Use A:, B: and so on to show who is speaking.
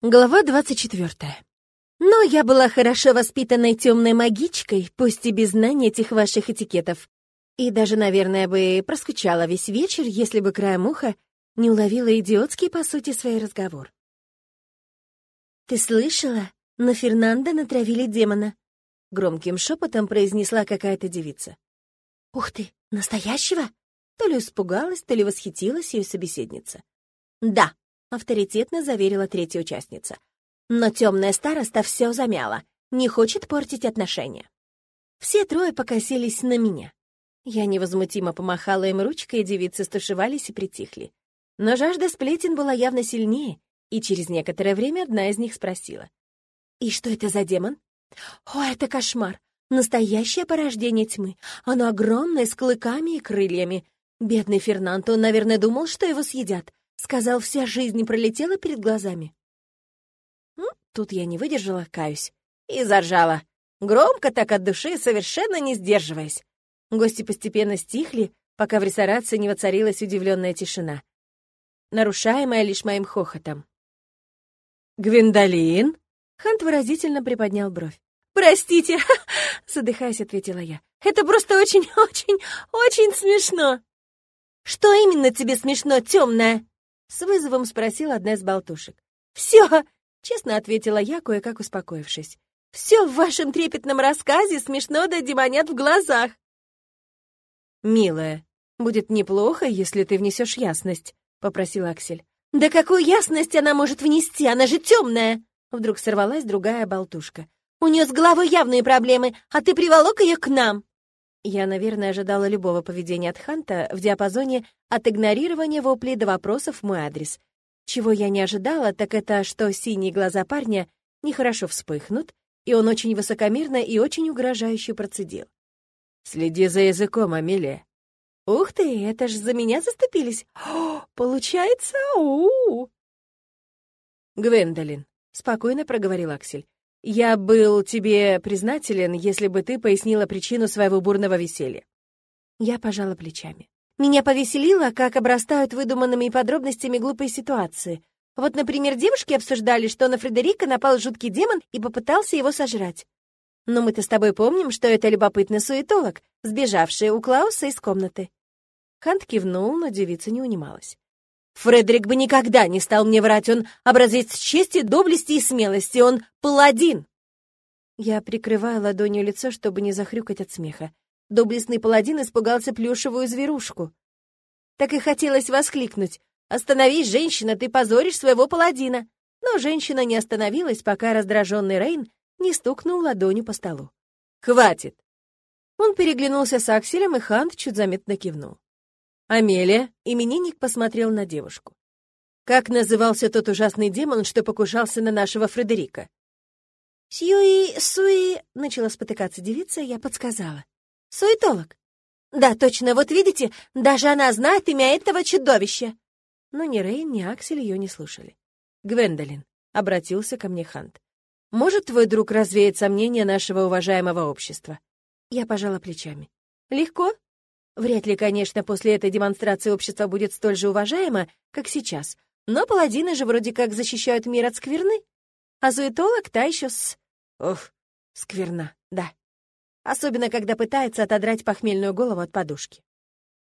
A: Глава 24. Но я была хорошо воспитанной темной магичкой, пусть и без знания этих ваших этикетов. И даже, наверное, бы проскучала весь вечер, если бы краем уха не уловила идиотский, по сути, свой разговор. «Ты слышала? На Фернандо натравили демона», — громким шепотом произнесла какая-то девица. «Ух ты, настоящего?» То ли испугалась, то ли восхитилась ее собеседница. «Да, авторитетно заверила третья участница. Но темная староста все замяла, не хочет портить отношения. Все трое покосились на меня. Я невозмутимо помахала им ручкой, и девицы стушевались и притихли. Но жажда сплетен была явно сильнее, и через некоторое время одна из них спросила. «И что это за демон?» «О, это кошмар! Настоящее порождение тьмы. Оно огромное, с клыками и крыльями. Бедный Фернандо, наверное, думал, что его съедят. Сказал, вся жизнь пролетела перед глазами. Ну, тут я не выдержала, каюсь, и заржала. Громко так от души, совершенно не сдерживаясь. Гости постепенно стихли, пока в ресторации не воцарилась удивленная тишина, нарушаемая лишь моим хохотом. «Гвиндолин?» Хант выразительно приподнял бровь. «Простите!» — задыхаясь, ответила я. «Это просто очень-очень-очень смешно!» «Что именно тебе смешно, темная?» С вызовом спросила одна из болтушек. «Все!» — честно ответила я, кое-как успокоившись. «Все в вашем трепетном рассказе смешно да демонят в глазах!»
B: «Милая, будет неплохо, если ты внесешь ясность», — попросил Аксель.
A: «Да какую ясность она может внести? Она же темная!» Вдруг сорвалась другая болтушка. «У нее с головой явные проблемы, а ты приволок ее к нам!»
B: Я, наверное, ожидала любого поведения от Ханта в диапазоне от игнорирования воплей до вопросов в мой адрес. Чего я не ожидала, так это, что синие глаза парня нехорошо вспыхнут, и он очень высокомерно и очень угрожающе процедил.
C: «Следи за языком, Амелия».
A: «Ух ты, это ж за меня заступились! О, получается, у, -у, -у.
B: «Гвендолин», — спокойно проговорил Аксель, «Я был тебе признателен, если бы ты пояснила причину своего бурного веселья».
A: Я пожала плечами. Меня повеселило, как обрастают выдуманными подробностями глупые ситуации. Вот, например, девушки обсуждали, что на Фредерика напал жуткий демон и попытался его сожрать. Но мы-то с тобой помним, что это любопытный суетолог, сбежавший у Клауса из комнаты. Хант кивнул, но девица не унималась. Фредерик бы никогда не стал мне врать, он образец чести, доблести и смелости, он паладин!» Я прикрываю ладонью лицо, чтобы не захрюкать от смеха. Доблестный паладин испугался плюшевую зверушку. Так и хотелось воскликнуть. «Остановись, женщина, ты позоришь своего паладина!» Но женщина не остановилась, пока раздраженный Рейн не стукнул ладонью по столу. «Хватит!» Он переглянулся с Акселем, и Хант чуть заметно кивнул. «Амелия», — именинник посмотрел на девушку. «Как назывался тот ужасный демон, что покушался на нашего Фредерика?» «Сьюи, Суи...» — начала спотыкаться девица, я подсказала. «Суетолог». «Да, точно, вот видите, даже она знает имя этого чудовища». Но ни Рейн, ни Аксель ее не слушали. «Гвендолин», — обратился ко мне Хант. «Может твой друг развеять сомнения нашего уважаемого общества?» Я пожала плечами. «Легко?» Вряд ли, конечно, после этой демонстрации общество будет столь же уважаемо, как сейчас. Но паладины же вроде как защищают мир от скверны. А зуетолог та еще с... Ох, скверна, да. Особенно, когда пытается отодрать похмельную голову от подушки.